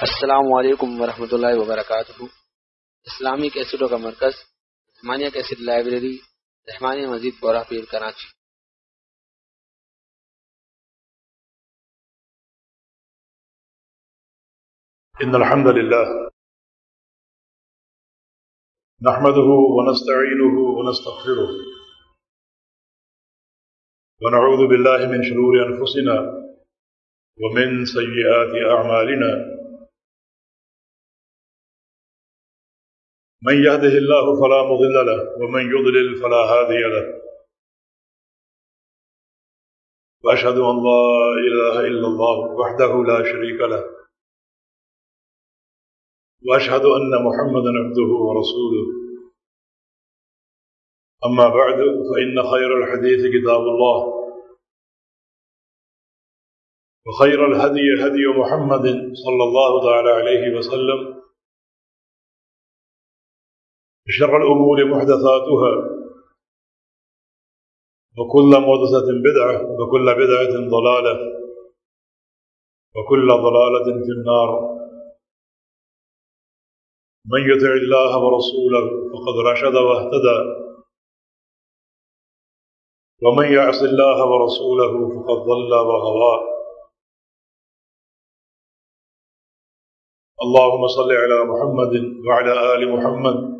السلام علیکم ورحمۃ اللہ وبرکاتہ۔ اسلامی کیسٹوں کا مرکز، رحمانیہ کیسٹ لائبریری، رحمانیہ مزید بورہ پیر کراچی۔ ان الحمد لله نحمده ونستعينه ونستغفره ونعوذ بالله من شرور انفسنا ومن سيئات اعمالنا۔ من يهده الله فلا مضل له ومن يضلل فلا هادي له. وأشهد أن لا إله إلا الله وحده لا شريك له. وأشهد أن محمدا عبده ورسوله. أما بعد، فإن خير الحديث كتاب الله. وخير الهدي هدي محمد صلى الله تعالى عليه وسلم. شر الأمور محدثاتها وكل محدثة بدعة وكل بدعة ضلالة وكل ضلالة في النار. من يطع الله ورسوله فقد رشد واهتدى. ومن يعص الله ورسوله فقد ضل وغوى اللهم صل على محمد وعلى آل محمد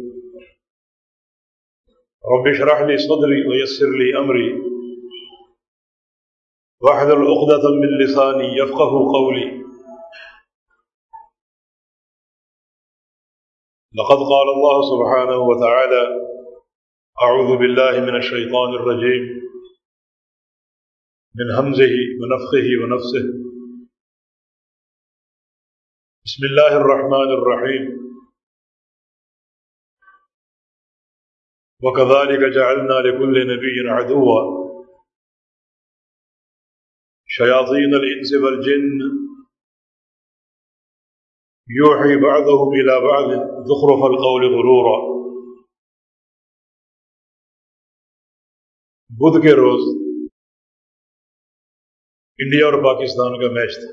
رب اشرح لي صدري ويسر لي امري واحذر عقدة من لساني يفقه قولي. لقد قال الله سبحانه وتعالى اعوذ بالله من الشيطان الرجيم. من همزه ونفخه ونفسه. بسم الله الرحمن الرحيم. وكذلك جعلنا لكل نبي عدوا. شياطين الإنس والجن يوحي بعضهم إلى بعض. ذخرف القول غرورا. بدھ کے روز انڈیا اور پاکستان کا میچ تھا،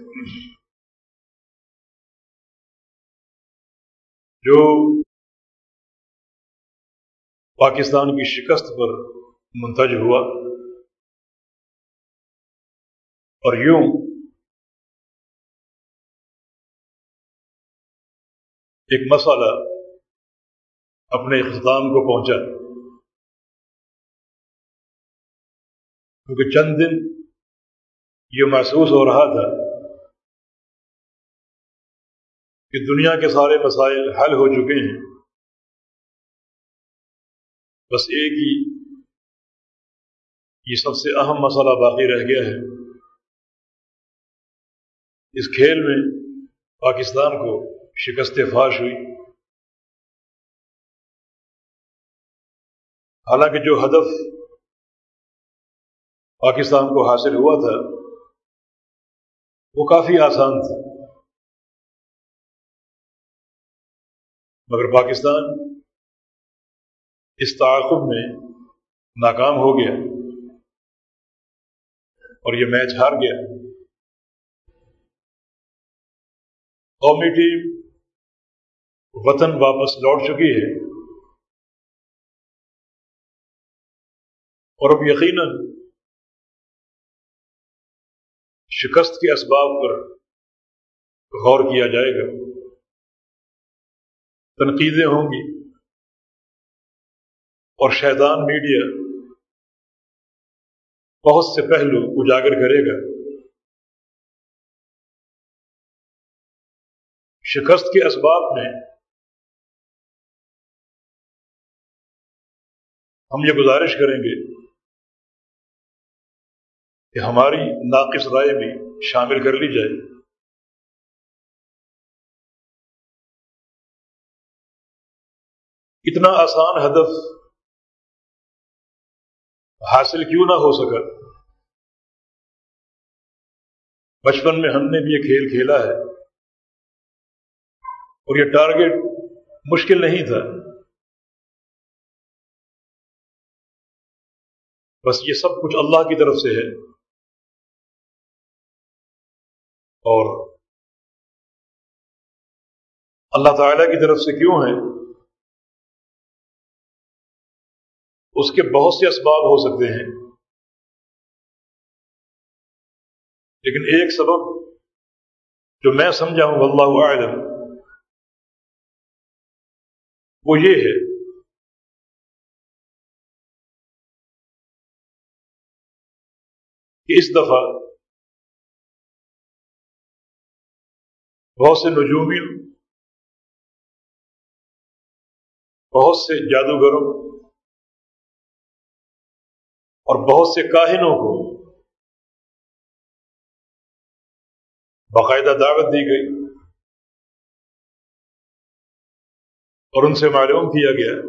جو پاکستان کی شکست پر منتج ہوا اور یوں ایک مسئلہ اپنے اختتام کو پہنچا کیونکہ چند دن یہ محسوس ہو رہا تھا کہ دنیا کے سارے مسائل حل ہو چکے ہیں بس ایک ہی یہ سب سے اہم مسئلہ باقی رہ گیا ہے۔ اس کھیل میں پاکستان کو شکست فاش ہوئی۔ حالانکہ جو ہدف پاکستان کو حاصل ہوا تھا، وہ کافی آسان تھا۔ مگر پاکستان اس تعاقب میں ناکام ہو گیا اور یہ میچ ہار گیا۔ قومی ٹیم وطن واپس لوٹ چکی ہے۔ اور اب یقیناً شکست کے اسباب پر غور کیا جائے گا۔ تنقیدیں ہوں گی۔ اور شیطان میڈیا بہت سے پہلو اجاگر کرے گا۔ شکست کے اسباب میں ہم یہ گزارش کریں گے کہ ہماری ناقص رائے بھی شامل کر لی جائے۔ اتنا آسان ہدف حاصل کیوں نہ ہو سکا۔ بچپن میں ہم نے بھی یہ کھیل کھیلا ہے۔ اور یہ ٹارگیٹ مشکل نہیں تھا۔ بس یہ سب کچھ اللہ کی طرف سے ہے۔ اور اللہ تعالی کی طرف سے کیوں ہے؟ اس کے بہت سے اسباب ہو سکتے ہیں۔ لیکن ایک سبب جو میں سمجھا ہوں اللہ عالم وہ یہ ہے کہ اس دفعہ بہت سے نجومیوں، بہت سے جادوگروں اور بہت سے کاہنوں کو باقاعدہ دعوت دی گئی اور ان سے معلوم کیا گیا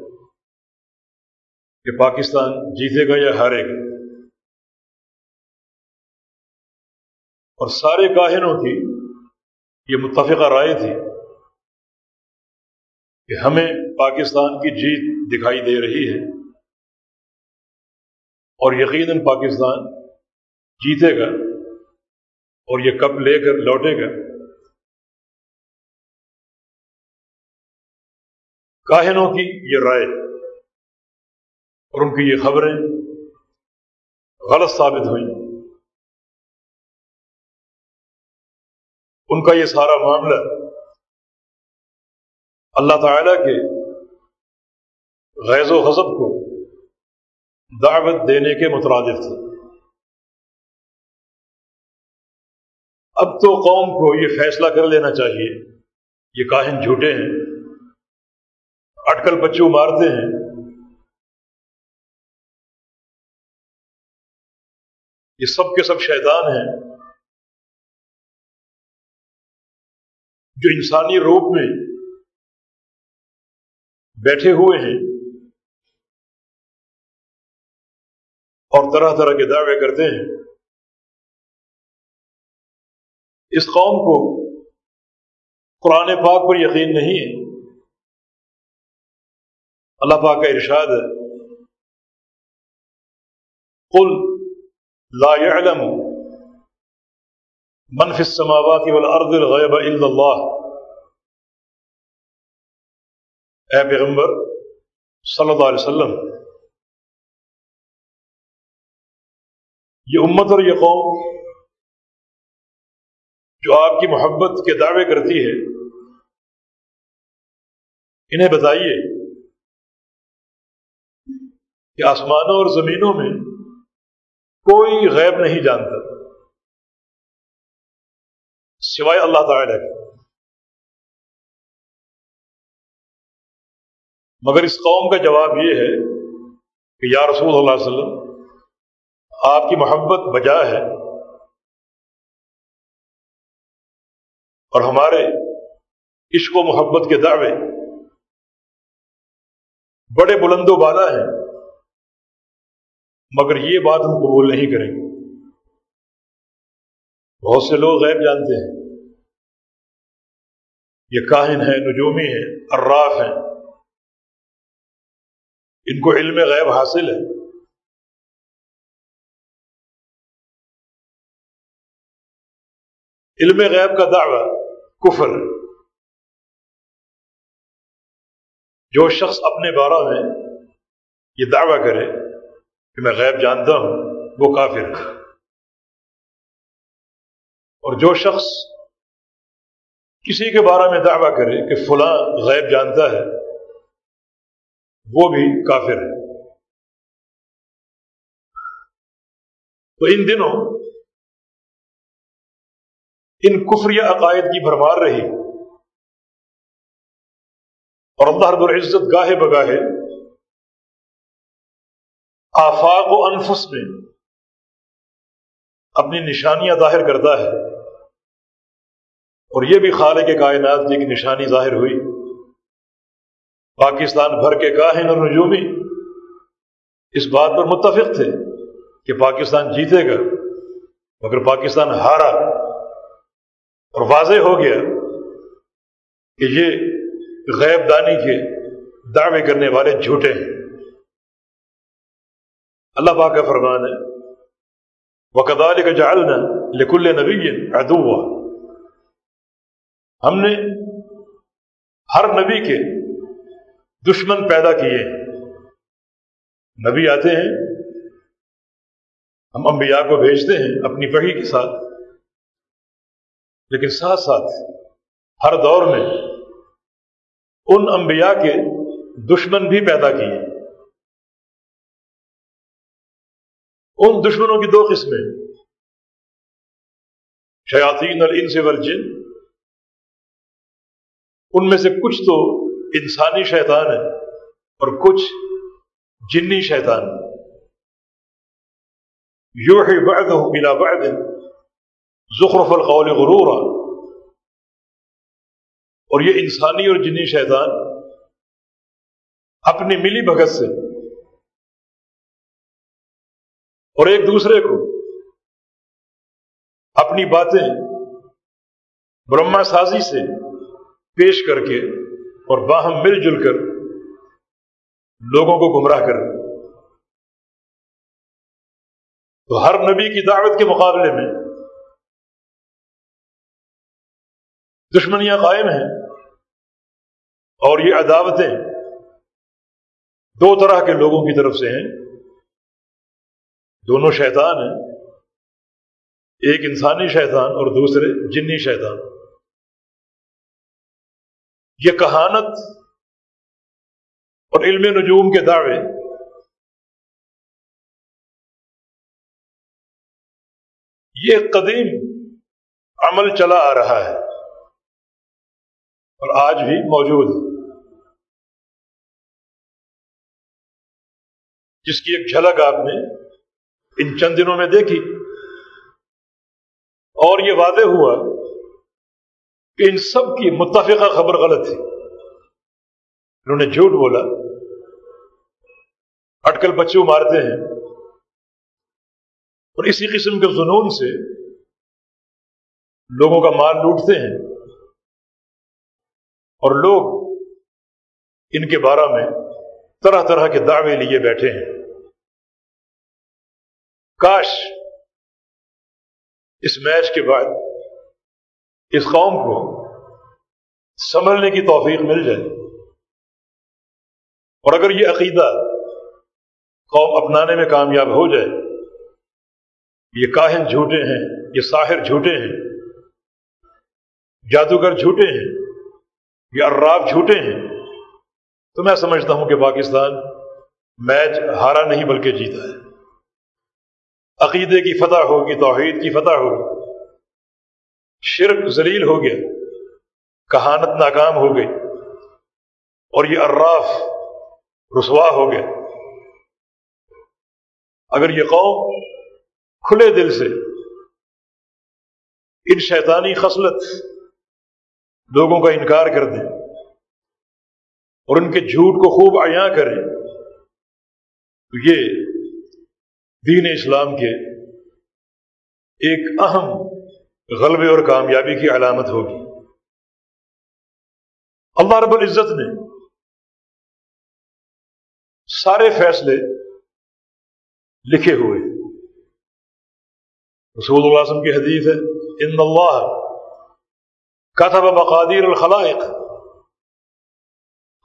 کہ پاکستان جیتے گا یا ہارے گا۔ اور سارے کاہنوں کی یہ متفقہ رائے تھی کہ ہمیں پاکستان کی جیت دکھائی دے رہی ہے۔ اور یقیناً پاکستان جیتے گا اور یہ کب لے کر لوٹے گا۔ کاہنوں کی یہ رائے اور ان کی یہ خبریں غلط ثابت ہوئیں۔ ان کا یہ سارا معاملہ اللہ تعالی کے غیظ و غضب کو دعوت دینے کے مترادف تھے۔ اب تو قوم کو یہ فیصلہ کر لینا چاہیے۔ یہ کاہن جھوٹے ہیں۔ اٹکل بچوں مارتے ہیں۔ یہ سب کے سب شیطان ہیں۔ جو انسانی روپ میں بیٹھے ہوئے ہیں۔ اور طرح طرح کے دعوے کرتے ہیں۔ اس قوم کو قرآن پاک پر یقین نہیں ہے۔ اللہ پاک کا ارشاد ہے۔ قل لا يعلم من في السماوات والارض الغيب الا اللہ۔ اے پیغمبر صلی اللہ علیہ وسلم یہ امت اور یہ قوم جو آپ کی محبت کے دعوے کرتی ہے، انہیں بتائیے کہ آسمانوں اور زمینوں میں کوئی غیب نہیں جانتا، سوائے اللہ تعالی کے۔ مگر اس قوم کا جواب یہ ہے کہ یا رسول اللہ علیہ وسلم آپ کی محبت بجا ہے اور ہمارے عشق و محبت کے دعوے بڑے بلند و بالا ہیں، مگر یہ بات ہم قبول نہیں کریں گے۔ بہت سے لوگ غیب جانتے ہیں۔ یہ کاہن ہیں نجومی ہیں اراف ہیں ان کو علم غیب حاصل ہے۔ علم غیب کا دعویٰ، کفر۔ جو شخص اپنے بارہ میں یہ دعویٰ کرے کہ میں غیب جانتا ہوں، وہ کافر اور جو شخص کسی کے بارے میں دعویٰ کرے کہ فلاں غیب جانتا ہے، وہ بھی کافر ہے۔ تو ان دنوں ان کفری عقائد کی بھرمار رہی۔ اور اللہ رب العزت گاہے بگاہے آفاق و انفس میں اپنی نشانیاں ظاہر کرتا ہے۔ اور یہ بھی خالق کے کائنات کی ایک نشانی ظاہر ہوئی۔ پاکستان بھر کے کاہن اور نجومی اس بات پر متفق تھے کہ پاکستان جیتے گا، مگر پاکستان ہارا۔ اور واضح ہو گیا کہ یہ غیب دانی کے دعوے کرنے والے جھوٹے ہیں۔ اللہ پاک کا فرمان ہے وہ کا جالنا لکل نبی ادو ہم نے ہر نبی کے دشمن پیدا کیے نبی آتے ہیں، ہم انبیاء کو بھیجتے ہیں اپنی پڑھی کے ساتھ۔ لیکن ساتھ ساتھ ہر دور میں ان انبیاء کے دشمن بھی پیدا کیے۔ ان دشمنوں کی دو قسمیں۔ شیاطین اور ان سے والجن۔ ان میں سے کچھ تو انسانی شیطان ہے اور کچھ جنی شیطان۔ یو ہے بعد بلا بعد زخرف القول غرورا۔ اور یہ انسانی اور جنی شیطان اپنی ملی بھگت سے۔ اور ایک دوسرے کو اپنی باتیں برہما سازی سے پیش کر کے اور باہم مل جل کر لوگوں کو گمراہ کر تو ہر نبی کی دعوت کے مقابلے میں دشمنیاں قائم ہیں۔ اور یہ عداوتیں دو طرح کے لوگوں کی طرف سے ہیں۔ دونوں شیطان ہیں۔ ایک انسانی شیطان اور دوسرے جنی شیطان۔ یہ کہانت اور علم نجوم کے دعوے یہ قدیم عمل چلا آ رہا ہے۔ اور آج بھی موجود ہے جس کی ایک جھلک آپ نے ان چند دنوں میں دیکھی۔ اور یہ وعدے ہوا کہ ان سب کی متفقہ خبر غلط تھی۔ انہوں نے جھوٹ بولا۔ اٹکل بچوں مارتے ہیں۔ اور اسی قسم کے جنون سے لوگوں کا مال لوٹتے ہیں۔ اور لوگ ان کے بارے میں طرح طرح کے دعوے لیے بیٹھے ہیں۔ کاش اس میچ کے بعد اس قوم کو سنبھلنے کی توفیق مل جائے۔ اور اگر یہ عقیدہ قوم اپنانے میں کامیاب ہو جائے، یہ کاہن جھوٹے ہیں، یہ ساحر جھوٹے ہیں، جادوگر جھوٹے ہیں یہ اراب جھوٹے ہیں، تو میں سمجھتا ہوں کہ پاکستان میچ ہارا نہیں بلکہ جیتا ہے۔ عقیدے کی فتح ہوگی، توحید کی فتح ہوگی۔ شرک ذلیل ہو گیا، کہانت ناکام ہو گئی، اور یہ اراف رسوا ہو گیا۔ اگر یہ قوم کھلے دل سے ان شیطانی خصلت لوگوں کا انکار کر دیں اور ان کے جھوٹ کو خوب عیاں کریں۔ تو یہ دین اسلام کے ایک اہم غلبے اور کامیابی کی علامت ہوگی۔ اللہ رب العزت نے سارے فیصلے لکھے ہوئے۔ رسول اللہ وسلم کی حدیث ہے، ان اللہ كتب مقادیر الخلائق.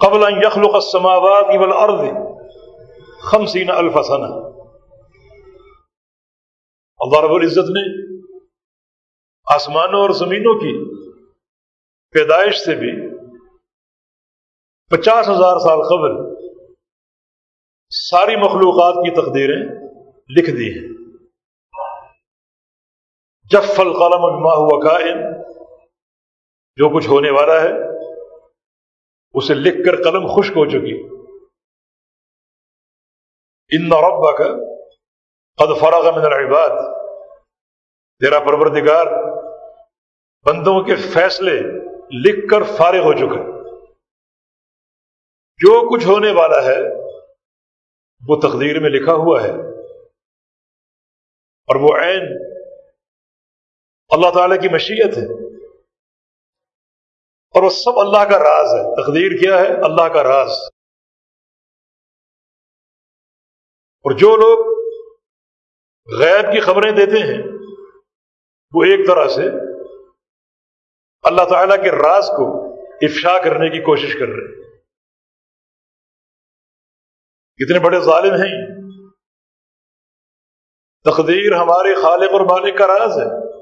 قبل ان يخلق السماوات والارض خمسین الف سنہ اللہ رب العزت نے آسمانوں اور زمینوں کی پیدائش سے بھی پچاس ہزار سال قبل ساری مخلوقات کی تقدیریں لکھ دی ہیں۔ جف القلم ما ہوا کائن جو کچھ ہونے والا ہے، اسے لکھ کر قلم خشک ہو چکی۔ ان ربک قد فرغ من العباد۔ تیرا پروردگار بندوں کے فیصلے لکھ کر فارغ ہو چکا جو کچھ ہونے والا ہے، وہ تقدیر میں لکھا ہوا ہے۔ اور وہ عین اللہ تعالی کی مشیت ہے۔ اور وہ سب اللہ کا راز ہے۔ تقدیر کیا ہے؟ اللہ کا راز۔ اور جو لوگ غیب کی خبریں دیتے ہیں، وہ ایک طرح سے اللہ تعالیٰ کے راز کو افشا کرنے کی کوشش کر رہے ہیں۔ کتنے بڑے ظالم ہیں۔ تقدیر ہمارے خالق اور مالک کا راز ہے۔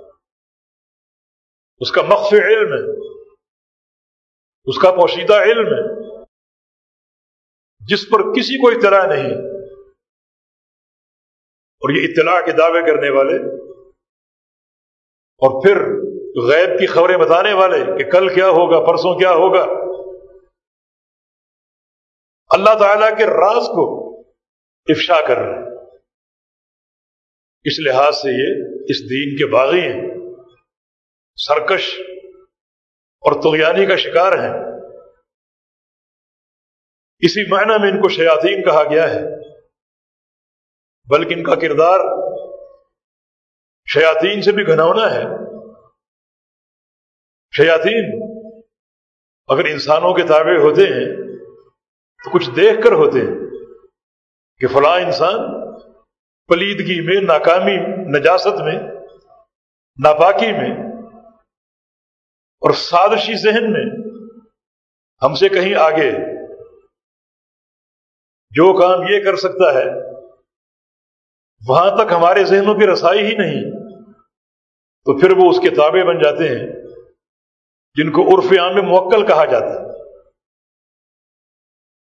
اس کا مخفی علم ہے۔ اس کا پوشیدہ علم ہے۔ جس پر کسی کو اطلاع نہیں۔ اور یہ اطلاع کے دعوے کرنے والے اور پھر غیب کی خبریں بتانے والے کہ کل کیا ہوگا، پرسوں کیا ہوگا۔ اللہ تعالی کے راز کو افشا کر رہے ہیں۔ اس لحاظ سے یہ اس دین کے باغی ہیں۔ سرکش اور تغیانی کا شکار ہیں۔ اسی معنی میں ان کو شیاطین کہا گیا ہے۔ بلکہ ان کا کردار شیاطین سے بھی گھنونا ہے۔ شیاطین اگر انسانوں کے تابع ہوتے ہیں، تو کچھ دیکھ کر ہوتے ہیں کہ فلاں انسان پلیدگی میں، ناکامی، نجاست میں، ناپاکی میں اور سادشی ذہن میں ہم سے کہیں آگے جو کام یہ کر سکتا ہے، وہاں تک ہمارے ذہنوں کی رسائی ہی نہیں، تو پھر وہ اس کے تابع بن جاتے ہیں، جن کو عرف عام میں موکل کہا جاتا ہے۔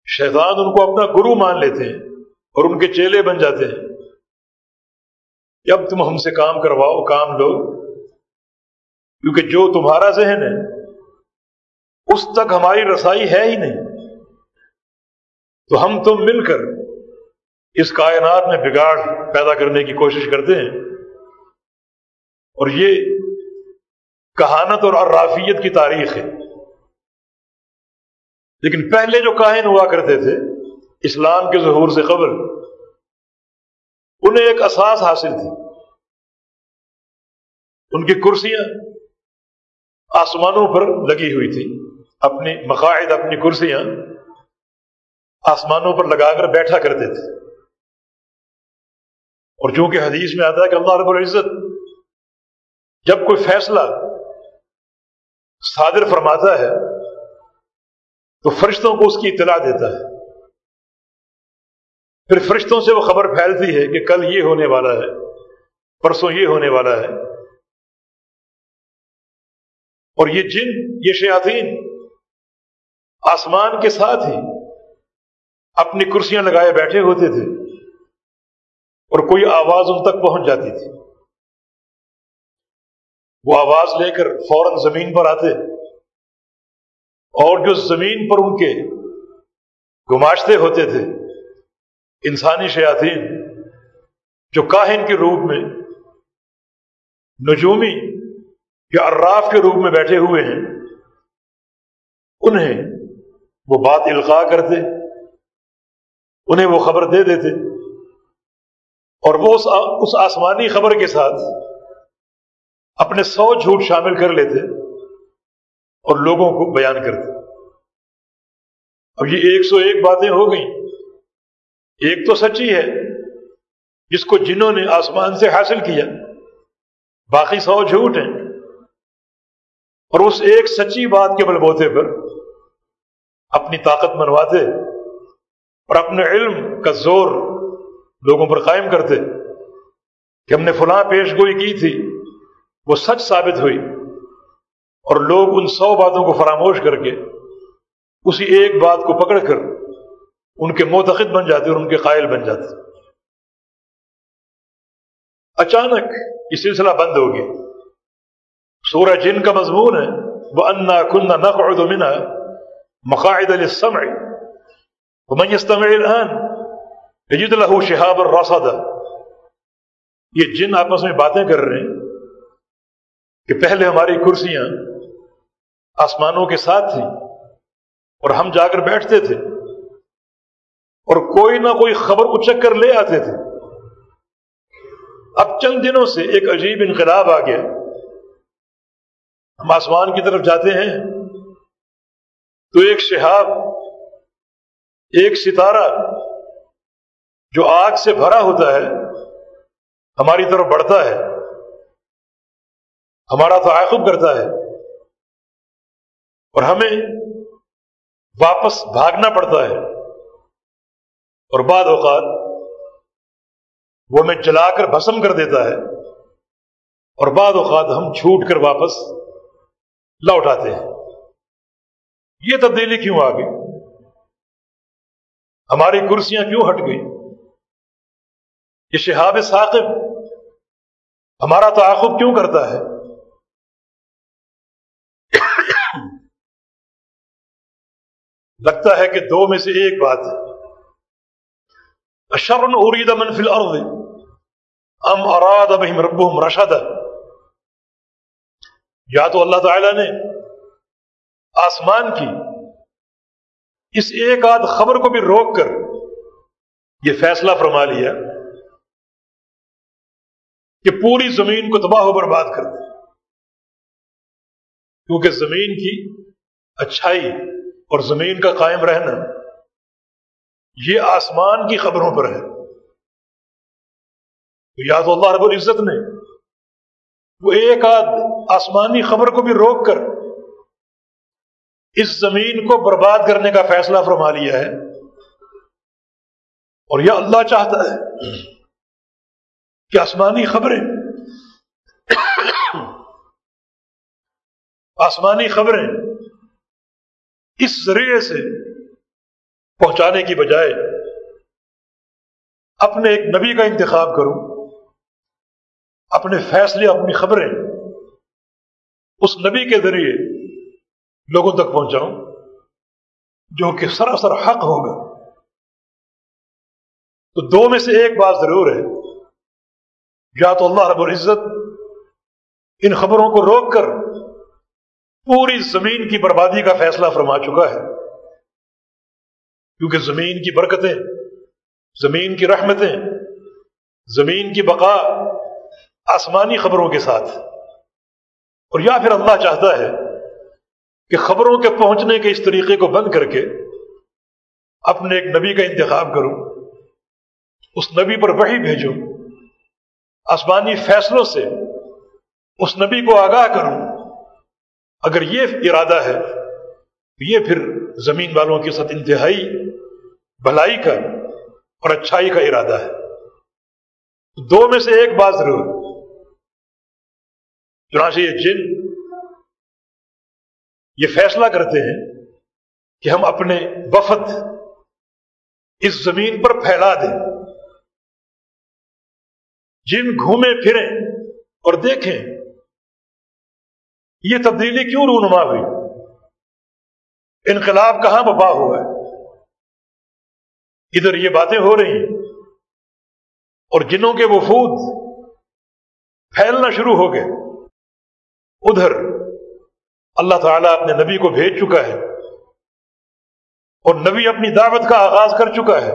شیطان ان کو اپنا گرو مان لیتے ہیں اور ان کے چیلے بن جاتے ہیں۔ اب تم ہم سے کام کرواؤ، کام لو۔ کیونکہ جو تمہارا ذہن ہے، اس تک ہماری رسائی ہے ہی نہیں۔ تو ہم تم مل کر اس کائنات میں بگاڑ پیدا کرنے کی کوشش کرتے ہیں۔ اور یہ کہانت اور ارافیت کی تاریخ ہے۔ لیکن پہلے جو کاہن ہوا کرتے تھے، اسلام کے ظہور سے قبل، انہیں ایک اساس حاصل تھی۔ ان کی کرسیاں آسمانوں پر لگی ہوئی تھی، اپنی مقاعد، اپنی کرسیاں آسمانوں پر لگا کر بیٹھا کرتے تھے۔ اور چونکہ حدیث میں آتا ہے کہ اللہ رب العزت جب کوئی فیصلہ صادر فرماتا ہے، تو فرشتوں کو اس کی اطلاع دیتا ہے۔ پھر فرشتوں سے وہ خبر پھیلتی ہے کہ کل یہ ہونے والا ہے، پرسوں یہ ہونے والا ہے۔ اور یہ جن، یہ شیاطین آسمان کے ساتھ ہی اپنی کرسیاں لگائے بیٹھے ہوتے تھے اور کوئی آواز ان تک پہنچ جاتی تھی۔ وہ آواز لے کر فوراً زمین پر آتے اور جو زمین پر ان کے گماشتے ہوتے تھے، انسانی شیاطین جو کاہن کے روپ میں نجومی یا اراف کے روپ میں بیٹھے ہوئے ہیں، انہیں وہ بات القاع کرتے، انہیں وہ خبر دے دیتے، اور وہ اس آسمانی خبر کے ساتھ اپنے سو جھوٹ شامل کر لیتے اور لوگوں کو بیان کرتے۔ اب یہ ایک سو ایک باتیں ہو گئیں۔ ایک تو سچی ہے، جس کو جنہوں نے آسمان سے حاصل کیا، باقی سو جھوٹ ہیں۔ اور اس ایک سچی بات کے بلبوتے پر اپنی طاقت منواتے اور اپنے علم کا زور لوگوں پر قائم کرتے کہ ہم نے فلاں پیش گوئی کی تھی، وہ سچ ثابت ہوئی اور لوگ ان سو باتوں کو فراموش کر کے اسی ایک بات کو پکڑ کر ان کے معتقد بن جاتے اور ان کے قائل بن جاتے۔ اچانک یہ سلسلہ بند ہو گیا۔ سورہ جن کا مضمون ہے. وہ انا کن نقعد منا مقاعد السمع ومن يستمع الان يجد له شهاب الرصد یہ جن آپس میں باتیں کر رہے ہیں کہ پہلے ہماری کرسیاں آسمانوں کے ساتھ تھیں اور ہم جا کر بیٹھتے تھے اور کوئی نہ کوئی خبر اچک کر لے آتے تھے۔ اب چند دنوں سے ایک عجیب انقلاب آ گیا۔ ہم آسمان کی طرف جاتے ہیں۔ تو ایک شہاب، ایک ستارہ جو آگ سے بھرا ہوتا ہے، ہماری طرف بڑھتا ہے۔ ہمارا تعاقب کرتا ہے۔ اور ہمیں واپس بھاگنا پڑتا ہے۔ اور بعد اوقات وہ ہمیں جلا کر بھسم کر دیتا ہے۔ اور بعد اوقات ہم چھوٹ کر واپس لوٹ آتے ہیں۔ یہ تبدیلی کیوں آ گئی؟ ہماری کرسیاں کیوں ہٹ گئی یہ شہاب ثاقب ہمارا تعاقب کیوں کرتا ہے؟ لگتا ہے کہ دو میں سے ایک بات ہے۔ اشرن ارید من فی الارض ام اراد بہم ربهم رشد یا تو اللہ تعالی نے آسمان کی اس ایک آدھ خبر کو بھی روک کر یہ فیصلہ فرما لیا کہ پوری زمین کو تباہ و برباد کر دے۔ کیونکہ زمین کی اچھائی اور زمین کا قائم رہنا یہ آسمان کی خبروں پر ہے۔ تو یا تو اللہ رب العزت نے وہ ایک آدھ آسمانی خبر کو بھی روک کر اس زمین کو برباد کرنے کا فیصلہ فرما لیا ہے اور یہ اللہ چاہتا ہے کہ آسمانی خبریں آسمانی خبریں اس ذریعے سے پہنچانے کی بجائے اپنے ایک نبی کا انتخاب کروں اپنے فیصلے، اپنی خبریں اس نبی کے ذریعے لوگوں تک پہنچاؤں، جو کہ سراسر حق ہوگا۔ تو دو میں سے ایک بات ضرور ہے، یا تو اللہ رب العزت ان خبروں کو روک کر پوری زمین کی بربادی کا فیصلہ فرما چکا ہے۔ کیونکہ زمین کی برکتیں، زمین کی رحمتیں، زمین کی بقا آسمانی خبروں کے ساتھ۔ اور یا پھر اللہ چاہتا ہے کہ خبروں کے پہنچنے کے اس طریقے کو بند کر کے اپنے ایک نبی کا انتخاب کروں، اس نبی پر وہی بھیجوں، آسمانی فیصلوں سے اس نبی کو آگاہ کروں۔ اگر یہ ارادہ ہے تو یہ پھر زمین والوں کے ساتھ انتہائی بھلائی کا اور اچھائی کا ارادہ ہے۔ دو میں سے ایک بات ضرور۔ چنانچہ یہ جن یہ فیصلہ کرتے ہیں کہ ہم اپنے وفد اس زمین پر پھیلا دیں۔ جن گھومے پھریں اور دیکھیں، یہ تبدیلی کیوں رونما ہوئی؟ انقلاب کہاں وبا ہوا ہے؟ ادھر یہ باتیں ہو رہی ہیں اور جنوں کے وفود پھیلنا شروع ہو گئے۔ ادھر اللہ تعالیٰ اپنے نبی کو بھیج چکا ہے اور نبی اپنی دعوت کا آغاز کر چکا ہے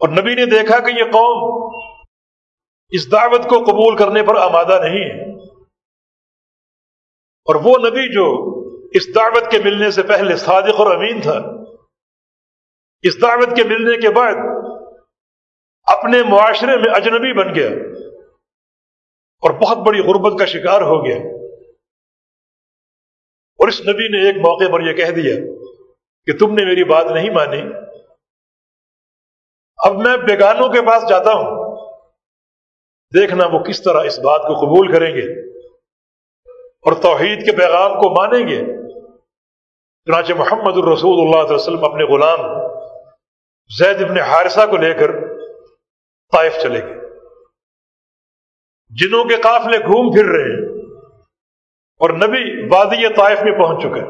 اور نبی نے دیکھا کہ یہ قوم اس دعوت کو قبول کرنے پر آمادہ نہیں ہے۔ اور وہ نبی جو اس دعوت کے ملنے سے پہلے صادق اور امین تھا، اس دعوت کے ملنے کے بعد اپنے معاشرے میں اجنبی بن گیا۔ اور بہت بڑی غربت کا شکار ہو گیا۔ اور اس نبی نے ایک موقع پر یہ کہہ دیا کہ تم نے میری بات نہیں مانی۔ اب میں بیگانوں کے پاس جاتا ہوں۔ دیکھنا وہ کس طرح اس بات کو قبول کریں گے۔ اور توحید کے پیغام کو مانیں گے۔ چنانچہ محمد الرسول اللہ علیہ وسلم اپنے غلام زید ابن حارثہ کو لے کر طائف چلے گئے۔ جنہوں کے قافلے گھوم پھر رہے ہیں اور نبی وادی طائف میں پہنچ چکے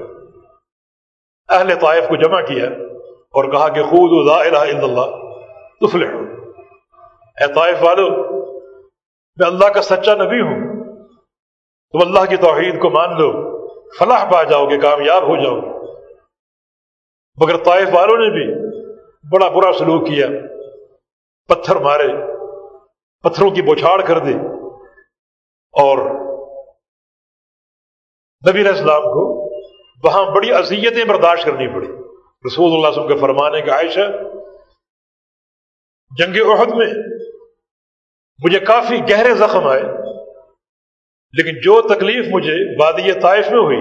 اہل طائف کو جمع کیا اور کہا کہ خود لا الہ الا اللہ تفلح اے طائف والو، میں اللہ کا سچا نبی ہوں۔ تم اللہ کی توحید کو مان لو، فلاح پا جاؤ گے، کامیاب ہو جاؤ۔ گے مگر طائف والوں نے بھی بڑا برا سلوک کیا۔ پتھر مارے، پتھروں کی بوچھاڑ کر دی اور نبی علیہ السلام کو وہاں بڑی اذیتیں برداشت کرنی پڑی۔ رسول اللہ وسلم کے فرمانے کا عائشہ، جنگ عہد میں مجھے کافی گہرے زخم آئے، لیکن جو تکلیف مجھے وادی طائف میں ہوئی،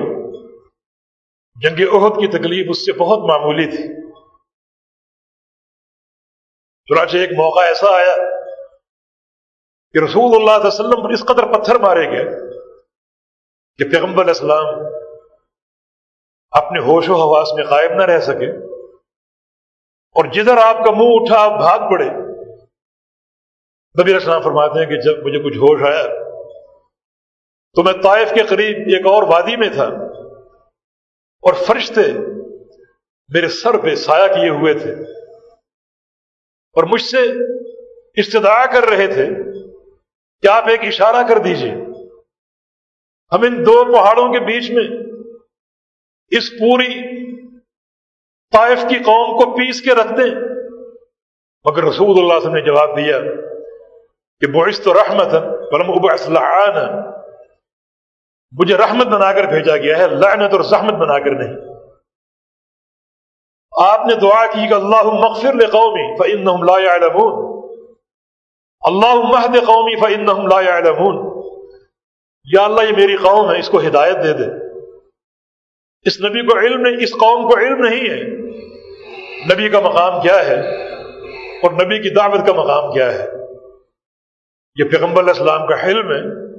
جنگ عہد کی تکلیف اس سے بہت معمولی تھی۔ چنانچہ ایک موقع ایسا آیا کہ رسول اللہ علیہ وسلم پر اس قدر پتھر مارے گئے کہ پیغمبر علیہ السلام اپنے ہوش و حواس میں قائم نہ رہ سکے اور جدھر آپ کا منہ اٹھا آپ بھاگ پڑے نبی السلام فرماتے ہیں کہ جب مجھے کچھ ہوش آیا تو میں طائف کے قریب ایک اور وادی میں تھا اور فرشتے میرے سر پہ سایہ کیے ہوئے تھے اور مجھ سے استدعا کر رہے تھے کہ آپ ایک اشارہ کر دیجیے۔ ہم ان دو پہاڑوں کے بیچ میں اس پوری طائف کی قوم کو پیس کے رکھ دیں۔ مگر رسول اللہ صلی اللہ علیہ وسلم نے جواب دیا کہ بوئس تو رحمت ہے مجھے رحمت بنا کر بھیجا گیا ہے، لعنت اور زحمت بنا کر نہیں۔ آپ نے دعا کی کہ اللہ مغفر لقومی فإنہم لا يعلمون اللہ مہد قومی فإنہم لا يعلمون۔ یا اللہ، یہ میری قوم ہے، اس کو ہدایت دے دے۔ اس نبی کو علم نہیں، اس قوم کو علم نہیں ہے۔ نبی کا مقام کیا ہے؟ اور نبی کی دعوت کا مقام کیا ہے؟ یہ پیغمبر علیہ السلام کا علم ہے۔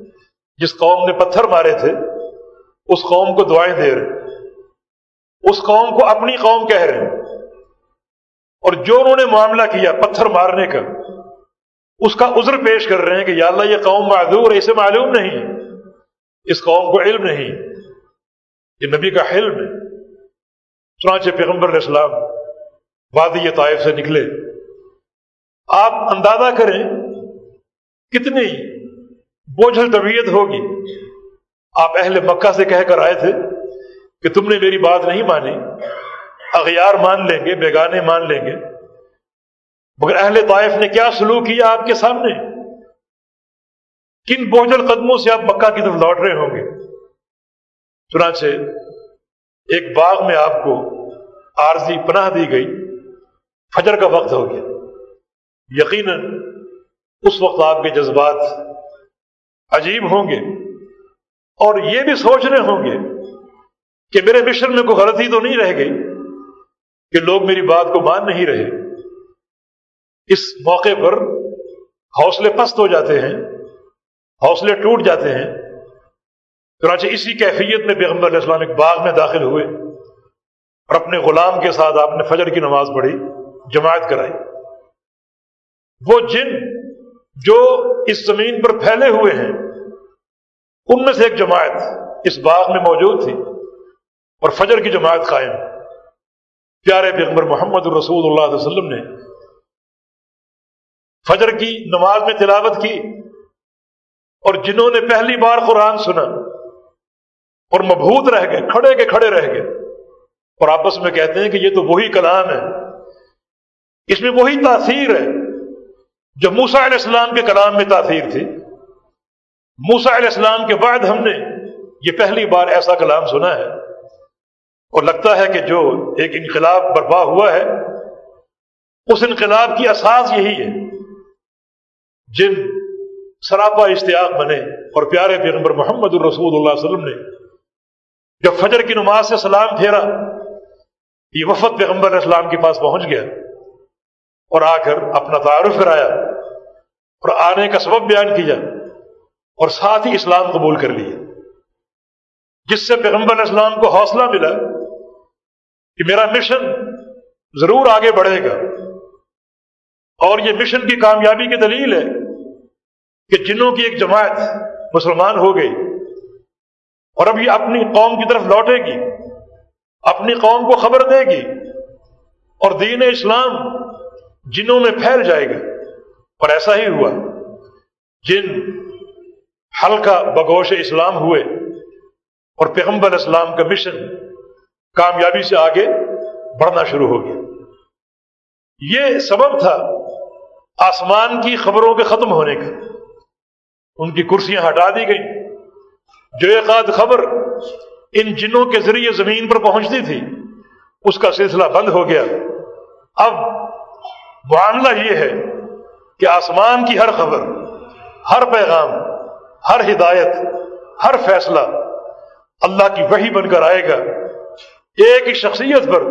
جس قوم نے پتھر مارے تھے، اس قوم کو دعائیں دے رہے اس قوم کو اپنی قوم کہہ رہے ہیں۔ اور جو انہوں نے معاملہ کیا پتھر مارنے کا اس کا عذر پیش کر رہے ہیں کہ یا اللہ یہ قوم معذور ہے، اسے معلوم نہیں اس قوم کو علم نہیں۔ یہ نبی کا حلم ہے۔ چنانچہ پیغمبر علیہ السلام وادی طائف سے نکلے۔ آپ اندازہ کریں کتنی بوجھل طبیعت ہوگی۔ آپ اہل مکہ سے کہہ کر آئے تھے کہ تم نے میری بات نہیں مانی۔ اغیار مان لیں گے، بیگانے مان لیں گے۔ مگر اہل طائف نے کیا سلوک کیا آپ کے سامنے؟ کن بوجھل قدموں سے آپ مکہ کی طرف لوٹ رہے ہوں گے؟ چنانچہ ایک باغ میں آپ کو عارضی پناہ دی گئی، فجر کا وقت ہو گیا۔ یقیناً اس وقت آپ کے جذبات عجیب ہوں گے اور یہ بھی سوچ رہے ہوں گے کہ میرے مشن میں کوئی غلطی تو نہیں رہ گئی کہ لوگ میری بات کو مان نہیں رہے۔ اس موقع پر حوصلے پست ہو جاتے ہیں، حوصلے ٹوٹ جاتے ہیں۔ چنانچہ اسی کیفیت میں پیغمبر علیہ السلام ایک باغ میں داخل ہوئے اور اپنے غلام کے ساتھ آپ نے فجر کی نماز پڑھی، جماعت کرائی۔ وہ جن جو اس زمین پر پھیلے ہوئے ہیں، ان میں سے ایک جماعت اس باغ میں موجود تھی اور فجر کی جماعت قائم۔ پیارے پیغمبر محمد الرسول اللہ علیہ وسلم نے فجر کی، نماز میں تلاوت کی۔ اور جنہوں نے پہلی بار قرآن سنا، اور مبہوت رہ گئے، کھڑے کے کھڑے رہ گئے۔ اور آپس میں کہتے ہیں کہ یہ تو وہی کلام ہے۔ اس میں وہی تاثیر ہے۔ جو موسا علیہ السلام کے کلام میں تاثیر تھی موسا علیہ السلام کے بعد ہم نے یہ پہلی بار ایسا کلام سنا ہے۔ اور لگتا ہے کہ جو ایک انقلاب برپا ہوا ہے، اس انقلاب کی اساس یہی ہے۔ جن سراپا اشتیاق بنے اور پیارے پیغمبر محمد الرسول اللہ علیہ وسلم نے جب فجر کی نماز سے سلام پھیرا، یہ وفد پیغمبر اسلام کے پاس پہنچ گیا اور آ کر اپنا تعارف کرایا اور آنے کا سبب بیان کیا اور ساتھ ہی اسلام قبول کر لیا، جس سے پیغمبر اسلام کو حوصلہ ملا کہ میرا مشن ضرور آگے بڑھے گا۔ اور یہ مشن کی کامیابی کی دلیل ہے کہ جنوں کی ایک جماعت مسلمان ہو گئی اور اب یہ اپنی قوم کی طرف لوٹے گی، اپنی قوم کو خبر دے گی اور دین اسلام جنوں میں پھیل جائے گا۔ اور ایسا ہی ہوا۔ جن ہلکا بگوش اسلام ہوئے اور پیغمبر اسلام کا مشن کامیابی سے آگے بڑھنا شروع ہو گیا۔ یہ سبب تھا آسمان کی خبروں کے ختم ہونے کا۔ ان کی کرسیاں ہٹا دی گئیں۔ جو ایک آدھ خبر ان جنوں کے ذریعے زمین پر پہنچتی تھی، اس کا سلسلہ بند ہو گیا۔ اب معاملہ یہ ہے کہ آسمان کی ہر خبر، ہر پیغام، ہر ہدایت، ہر فیصلہ اللہ کی وہی بن کر آئے گا۔ ایک ہی شخصیت پر،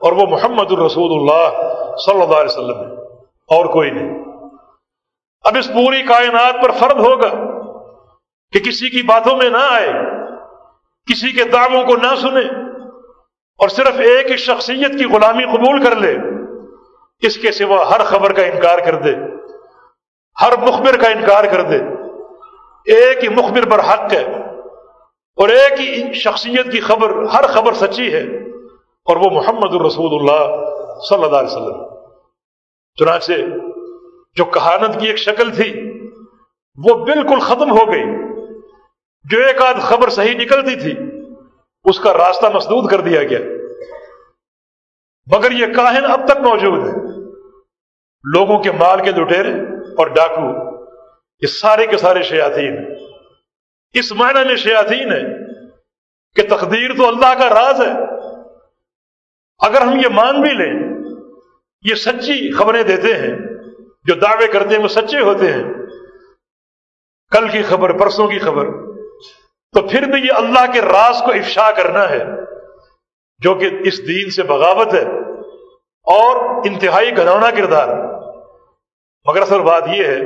اور وہ محمد الرسول اللہ صلی اللہ علیہ وسلم ہے، اور کوئی نہیں۔ اب اس پوری کائنات پر فرد ہوگا کہ کسی کی باتوں میں نہ آئے، کسی کے دعووں کو نہ سنے اور صرف ایک ہی شخصیت کی غلامی قبول کر لے، اس کے سوا ہر خبر کا انکار کر دے، ہر مخبر کا انکار کر دے۔ ایک ہی مخبر پر حق ہے اور ایک ہی شخصیت کی خبر، ہر خبر سچی ہے اور وہ محمد الرسول اللہ صلی اللہ علیہ وسلم۔ چنانچہ جو کہانت کی ایک شکل تھی، وہ بالکل ختم ہو گئی۔ جو ایک آدھ خبر صحیح نکلتی تھی، اس کا راستہ مسدود کر دیا گیا۔ مگر یہ کاہن اب تک موجود ہے۔ لوگوں کے مال کے لٹیرے اور ڈاکو، یہ سارے کے سارے شیاطین اس معنی میں شیاطین ہے کہ تقدیر تو اللہ کا راز ہے۔ اگر ہم یہ مان بھی لیں، یہ سچی خبریں دیتے ہیں جو دعوے کرتے ہیں وہ سچے ہوتے ہیں۔ کل کی خبر، پرسوں کی خبر۔ تو پھر بھی یہ اللہ کے راز کو افشا کرنا ہے، جو کہ اس دین سے بغاوت ہے اور انتہائی گھنونا کردار۔ مگر اصل بات یہ ہے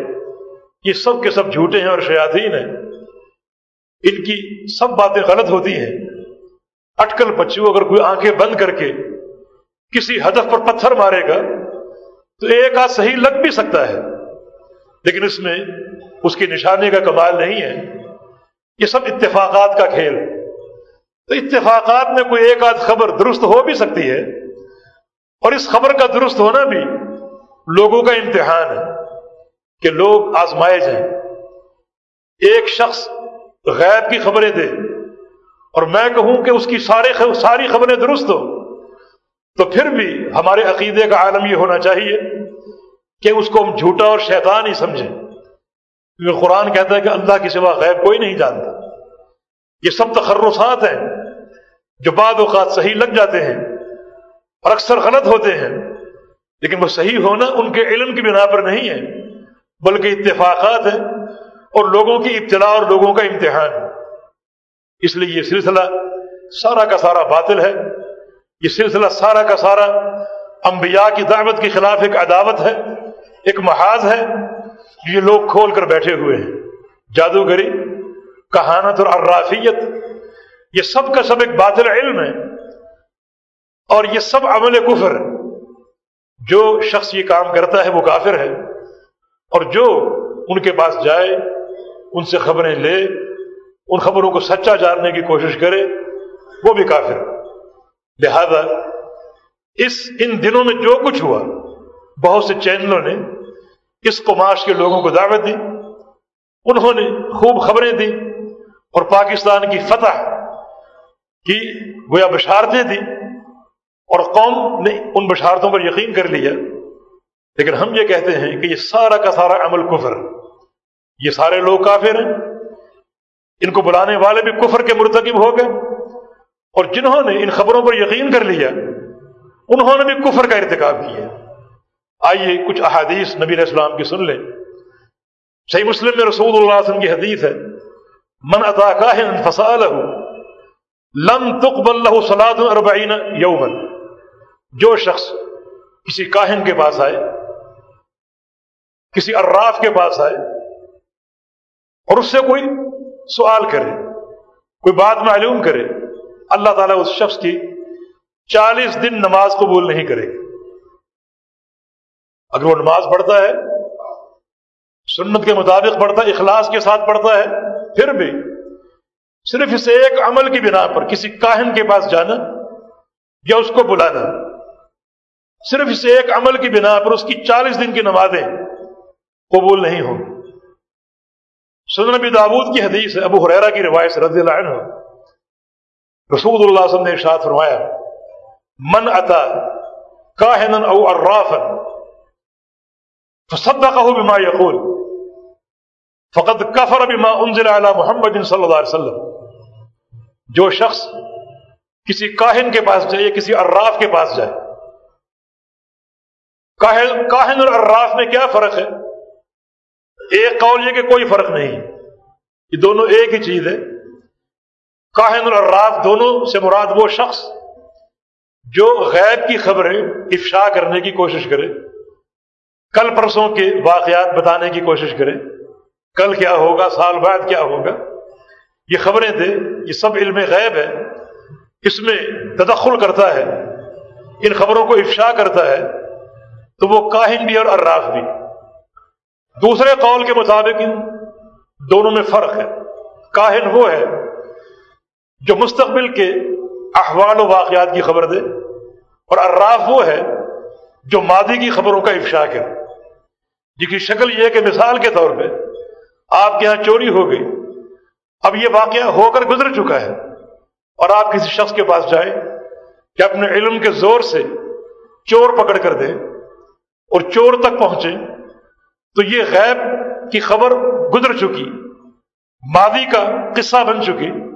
کہ سب کے سب جھوٹے ہیں اور شیاطین ہیں۔ ان کی سب باتیں غلط ہوتی ہیں۔ اٹکل پچو اگر کوئی آنکھیں بند کر کے کسی ہدف پر پتھر مارے گا تو ایک آدھ صحیح لگ بھی سکتا ہے، لیکن اس میں اس کی نشانی کا کمال نہیں ہے۔ یہ سب اتفاقات کا کھیل۔ تو اتفاقات میں کوئی ایک آدھ خبر درست ہو بھی سکتی ہے، اور اس خبر کا درست ہونا بھی لوگوں کا امتحان ہے کہ لوگ آزمائے جائیں۔ ایک شخص غیب کی خبریں دے، اور میں کہوں کہ اس کی سارے ساری خبریں درست ہو تو پھر بھی ہمارے عقیدے کا عالم یہ ہونا چاہیے کہ اس کو ہم جھوٹا اور شیطان ہی سمجھیں۔ کیونکہ قرآن کہتا ہے کہ اللہ کی سوا غیب کوئی نہیں جانتا۔ یہ سب تخرصات ہیں جو بعد اوقات صحیح لگ جاتے ہیں اور اکثر غلط ہوتے ہیں، لیکن وہ صحیح ہونا ان کے علم کی بنا پر نہیں ہے، بلکہ اتفاقات ہیں اور لوگوں کی ابتلا اور لوگوں کا امتحان۔ اس لیے یہ سلسلہ سارا کا سارا باطل ہے۔ یہ سلسلہ سارا کا سارا انبیاء کی دعوت کے خلاف ایک عداوت ہے، ایک محاذ ہے، یہ لوگ کھول کر بیٹھے ہوئے ہیں۔ جادوگری، کہانت اور ارافیت یہ سب کا سب ایک باطل علم ہے۔ اور یہ سب عمل کفر، جو شخص یہ کام کرتا ہے وہ کافر ہے۔ اور جو ان کے پاس جائے، ان سے خبریں لے، ان خبروں کو سچا جاننے کی کوشش کرے، وہ بھی کافر۔ ہے لہذا اس ان دنوں میں جو کچھ ہوا، بہت سے چینلوں نے اس قماش کے لوگوں کو دعوت دی، انہوں نے خوب خبریں دی اور پاکستان کی فتح کی گویا بشارتیں دی اور قوم نے ان بشارتوں پر یقین کر لیا۔ لیکن ہم یہ کہتے ہیں کہ یہ سارا کا سارا عمل کفر۔ یہ سارے لوگ کافر ہیں۔ ان کو بلانے والے بھی کفر کے مرتکب ہو گئے۔ اور جنہوں نے ان خبروں پر یقین کر لیا، انہوں نے بھی کفر کا ارتکاب کیا۔ آئیے کچھ احادیث نبی علیہ السلام کی سن لیں۔ صحیح مسلم میں رسول اللہ علیہ وسلم کی حدیث ہے، من اتا کاہن فسالہ لم تقبل له صلاة اربعین یومن جو شخص کسی کاہن کے پاس آئے، کسی عراف کے پاس آئے، اور اس سے کوئی سوال کرے، کوئی بات معلوم کرے اللہ تعالیٰ اس شخص کی چالیس دن نماز قبول نہیں کرے گی اگر وہ نماز پڑھتا ہے، سنت کے مطابق پڑھتا ہے، اخلاص کے ساتھ پڑھتا ہے، پھر بھی صرف اس ایک عمل کی بنا پر کسی کاہن کے پاس جانا یا اس کو بلانا، صرف اس ایک عمل کی بنا پر اس کی چالیس دن کی نمازیں قبول نہیں ہوں۔ سن نبی داود کی حدیث ہے، ابو حریرہ کی روایت رضی اللہ عنہ۔ رسول اللہ صلی اللہ علیہ وسلم نے ارشاد فرمایا، من اتا کاہن او ارافن فصدقه بما يقول فقد کفر بما انزل على محمد صلی اللہ علیہ وسلم. جو شخص کسی کاہن کے پاس جائے یا کسی اراف کے پاس جائے، کاہن اور اراف میں کیا فرق ہے؟ ایک قول یہ کہ کوئی فرق نہیں، یہ دونوں ایک ہی چیز ہے۔ کاہن اور اراف دونوں سے مراد وہ شخص جو غیب کی خبریں افشا کرنے کی کوشش کرے، کل پرسوں کے واقعات بتانے کی کوشش کرے، کل کیا ہوگا، سال بعد کیا ہوگا، یہ خبریں تھے یہ سب علم غیب ہے، اس میں تدخل کرتا ہے، ان خبروں کو افشا کرتا ہے، تو وہ کاہن بھی اور اراف بھی۔ دوسرے قول کے مطابق ان دونوں میں فرق ہے۔ کاہن وہ ہے جو مستقبل کے احوال و واقعات کی خبر دے اور اراف وہ ہے جو ماضی کی خبروں کا افشا کرے۔ جس کی شکل یہ کہ مثال کے طور پہ آپ کے یہاں چوری ہو گئی۔ اب یہ واقعہ ہو کر گزر چکا ہے اور آپ کسی شخص کے پاس جائیں کہ اپنے علم کے زور سے چور پکڑ کر دیں اور چور تک پہنچے تو یہ غیب کی خبر گزر چکی، ماضی کا قصہ بن چکی۔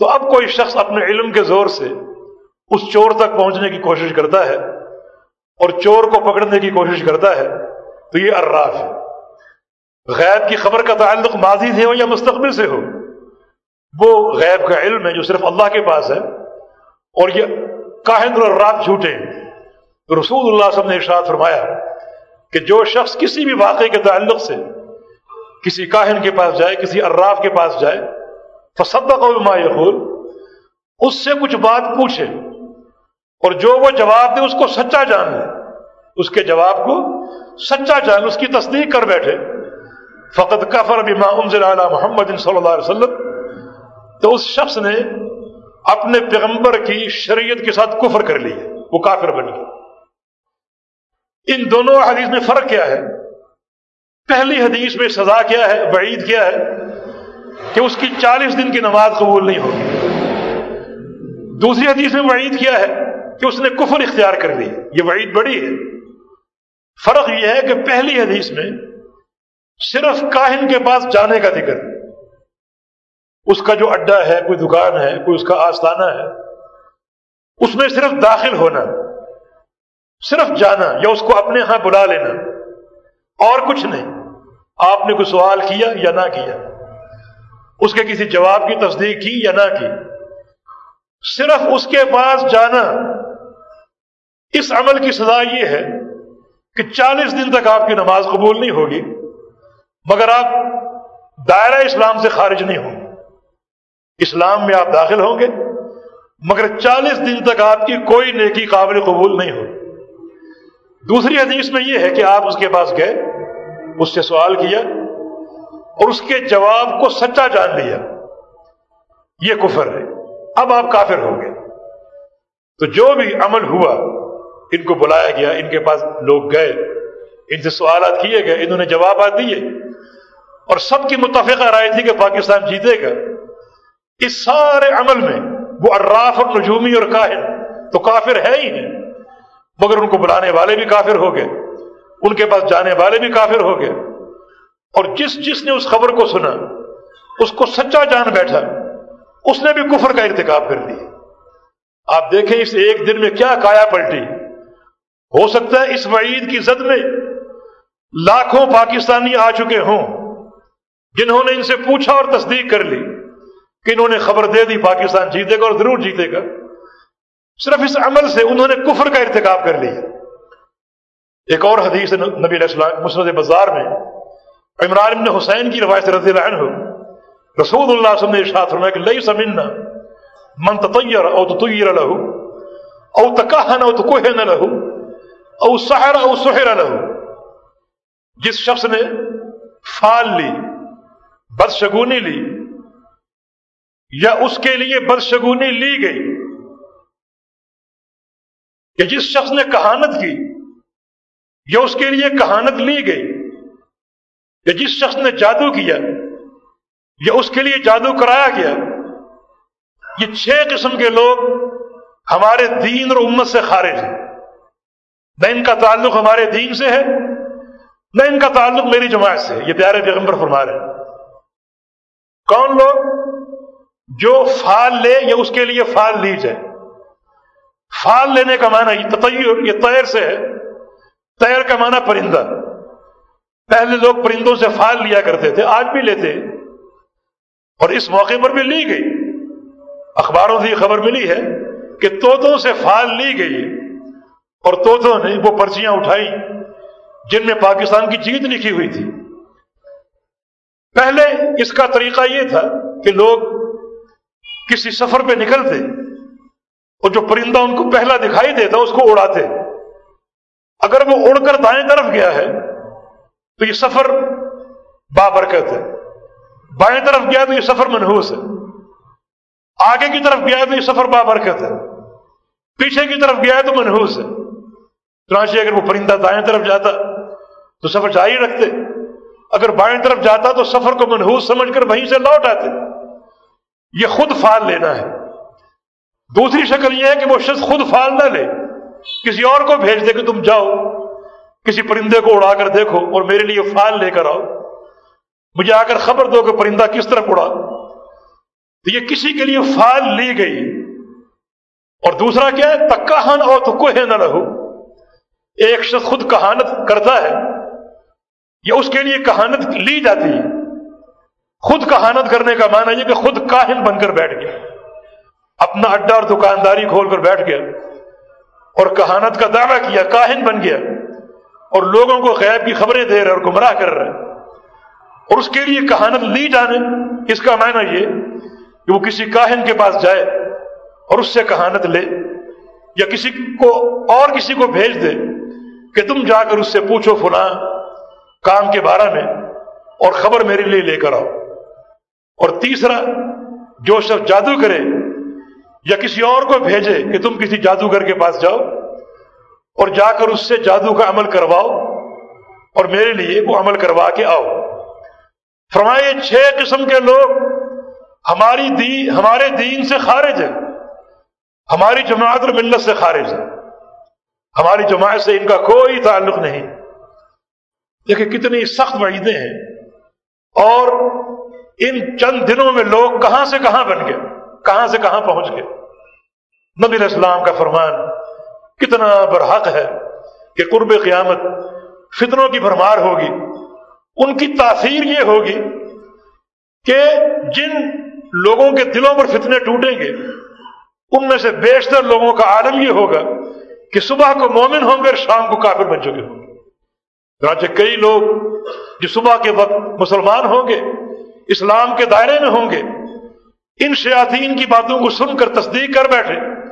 تو اب کوئی شخص اپنے علم کے زور سے اس چور تک پہنچنے کی کوشش کرتا ہے اور چور کو پکڑنے کی کوشش کرتا ہے، تو یہ اراف ہے۔ غیب کی خبر کا تعلق ماضی سے ہو یا مستقبل سے ہو، وہ غیب کا علم ہے جو صرف اللہ کے پاس ہے اور یہ کاہن اور رات جھوٹے ہیں۔ تو رسول اللہ صلی اللہ علیہ وسلم نے ارشاد فرمایا کہ جو شخص کسی بھی واقعے کے تعلق سے کسی کاہن کے پاس جائے، کسی اراف کے پاس جائے فصدق ما یقول، اس سے کچھ بات پوچھے اور جو وہ جواب دے اس کو سچا جان لے۔ اس کے جواب کو سچا جان، اس کی تصدیق کر بیٹھے۔ فقط کفر بما انزل علی محمد صلی اللہ علیہ وسلم۔ تو اس شخص نے اپنے پیغمبر کی شریعت کے ساتھ کفر کر لی ہے، وہ کافر بن گیا۔ ان دونوں حدیث میں فرق کیا ہے؟ پہلی حدیث میں سزا کیا ہے، وعید کیا ہے۔ کہ اس کی چالیس دن کی نماز قبول نہیں ہوگی۔ دوسری حدیث میں وعید کیا ہے کہ اس نے کفر اختیار کر لی یہ وعید بڑی ہے۔ فرق یہ ہے کہ پہلی حدیث میں صرف کاہن کے پاس جانے کا ذکر، اس کا جو اڈا ہے، کوئی دکان ہے، کوئی اس کا آستانہ ہے، اس میں صرف داخل ہونا، صرف جانا یا اس کو اپنے ہاں بلا لینا اور کچھ نہیں۔ آپ نے کوئی سوال کیا یا نہ کیا؟ اس کے کسی جواب کی تصدیق کی یا نہ کی۔ صرف اس کے پاس جانا اس عمل کی سزا یہ ہے کہ چالیس دن تک آپ کی نماز قبول نہیں ہوگی، مگر آپ دائرہ اسلام سے خارج نہیں ہوں۔ گے اسلام میں آپ داخل ہوں گے، مگر چالیس دن تک آپ کی کوئی نیکی قابل قبول نہیں ہوگی۔ دوسری حدیث میں یہ ہے کہ آپ اس کے پاس گئے، اس سے سوال کیا اور اس کے جواب کو سچا جان لیا۔ یہ کفر ہے۔ اب آپ کافر ہو گئے تو جو بھی عمل ہوا، ان کو بلایا گیا، ان کے پاس لوگ گئے۔ ان سے سوالات کیے گئے، انہوں نے جوابات دیے۔ اور سب کی متفقہ رائے تھی کہ پاکستان جیتے گا۔ اس سارے عمل میں وہ اراف اور نجومی اور کاہن تو کافر ہے ہی نہیں، مگر ان کو بلانے والے بھی کافر ہو گئے۔ ان کے پاس جانے والے بھی کافر ہو گئے۔ اور جس جس نے اس خبر کو سنا، اس کو سچا جان بیٹھا، اس نے بھی کفر کا ارتکاب کر لیا آپ دیکھیں اس ایک دن میں کیا کایا پلٹی۔ ہو سکتا ہے اس وعید کی زد میں لاکھوں پاکستانی آ چکے ہوں، جنہوں نے ان سے پوچھا اور تصدیق کر لی کہ انہوں نے خبر دے دی پاکستان جیتے گا اور ضرور جیتے گا۔ صرف اس عمل سے انہوں نے کفر کا ارتکاب کر لیا۔ ایک اور حدیث نبی علیہ السلام مسرت بازار میں عمران ابن حسین کی روایت رضی اللہ عنہ، رسول اللہ صلی اللہ علیہ وسلم نے ارشاد فرمایا کہ لئی سمنا من تطیر او تطیر له او تکہن او تکہن له او سحر او سحر له جس شخص نے فال لی بدشگونی لی، یا اس کے لیے بدشگونی لی گئی کہ جس شخص نے کہانت کی، یا اس کے لیے کہانت لی گئی یا جس شخص نے جادو کیا یا اس کے لیے جادو کرایا گیا، یہ چھ قسم کے لوگ ہمارے دین اور امت سے خارج ہیں۔ نہ ان کا تعلق ہمارے دین سے ہے، نہ ان کا تعلق میری جماعت سے یہ پیارے پیغمبر فرما رہے ہیں۔ کون لوگ جو فال لے یا اس کے لیے فال لی جائے؟ فال لینے کا معنی یہ تطیر، یہ تیر سے ہے۔ تیر کا معنی پرندہ۔ پہلے لوگ پرندوں سے فال لیا کرتے تھے، آج بھی لیتے اور اس موقع پر بھی لی گئی۔ اخباروں سے یہ خبر ملی ہے کہ توتوں سے فال لی گئی۔ اور توتوں نے وہ پرچیاں اٹھائی جن میں پاکستان کی جیت لکھی ہوئی تھی۔ پہلے اس کا طریقہ یہ تھا کہ لوگ کسی سفر پہ نکلتے اور جو پرندہ ان کو پہلا دکھائی دیتا، اس کو اڑاتے۔ اگر وہ اڑ کر دائیں طرف گیا ہے تو یہ سفر بابرکت ہے۔ بائیں طرف گیا تو یہ سفر منحوس ہے۔ آگے کی طرف گیا تو یہ سفر بابرکت ہے۔ پیچھے کی طرف گیا تو منحوس ہے۔ چنانچہ اگر وہ پرندہ دائیں طرف جاتا تو سفر جاری رکھتے۔ اگر بائیں طرف جاتا تو سفر کو منحوس سمجھ کر وہیں سے لوٹ آتے۔ یہ خود فال لینا ہے۔ دوسری شکل یہ ہے کہ وہ شخص خود فال نہ لے۔ کسی اور کو بھیج دے کہ تم جاؤ۔ کسی پرندے کو اڑا کر دیکھو اور میرے لیے فال لے کر آؤ۔ مجھے آ کر خبر دو کہ پرندہ کس طرح اڑا۔ تو یہ کسی کے لیے فال لی گئی۔ اور دوسرا کیا ہے؟ تکا ہن اور تو کوہ نہ رہو۔ ایک شخص خود کہانت کرتا ہے۔ یا اس کے لیے کہانت لی جاتی ہے۔ خود کہانت کرنے کا معنی یہ کہ خود کاہن بن کر بیٹھ گیا۔ اپنا اڈا اور دکانداری کھول کر بیٹھ گیا۔ اور کہانت کا دعویٰ کیا، کاہن بن گیا۔ اور لوگوں کو غیب کی خبریں دے رہے اور گمراہ کر رہے اور اس کے لیے کہانت لی جانے، اس کا معنی یہ کہ وہ کسی کاہن کے پاس جائے اور اس سے کہانت لے، یا کسی کو اور کسی کو بھیج دے کہ تم جا کر اس سے پوچھو فلاں کام کے بارے میں اور خبر میرے لیے لے کر آؤ۔ اور تیسرا، جو شخص جادو کرے یا کسی اور کو بھیجے کہ تم کسی جادوگر کے پاس جاؤ اور جا کر اس سے جادو کا عمل کرواؤ اور میرے لیے وہ عمل کروا کے آؤ۔ فرمائے، چھ قسم کے لوگ ہماری دی، ہمارے دین سے خارج ہیں۔ ہماری جماعت اور ملت سے خارج ہے ہماری جماعت سے ان کا کوئی تعلق نہیں۔ دیکھیں کتنی سخت وعیدیں ہیں۔ اور ان چند دنوں میں لوگ کہاں سے کہاں بن گئے، کہاں سے کہاں پہنچ گئے؟ نبی اسلام کا فرمان کتنا برحق ہے کہ قرب قیامت فتنوں کی بھرمار ہوگی۔ ان کی تاثیر یہ ہوگی کہ جن لوگوں کے دلوں پر فتنے ٹوٹیں گے، ان میں سے بیشتر لوگوں کا عالم یہ ہوگا کہ صبح کو مومن ہوں گے اور شام کو کافر بن چکے ہوں گے۔ راجے کئی لوگ جو صبح کے وقت مسلمان ہوں گے، اسلام کے دائرے میں ہوں گے، ان شیاطین کی باتوں کو سن کر تصدیق کر بیٹھے۔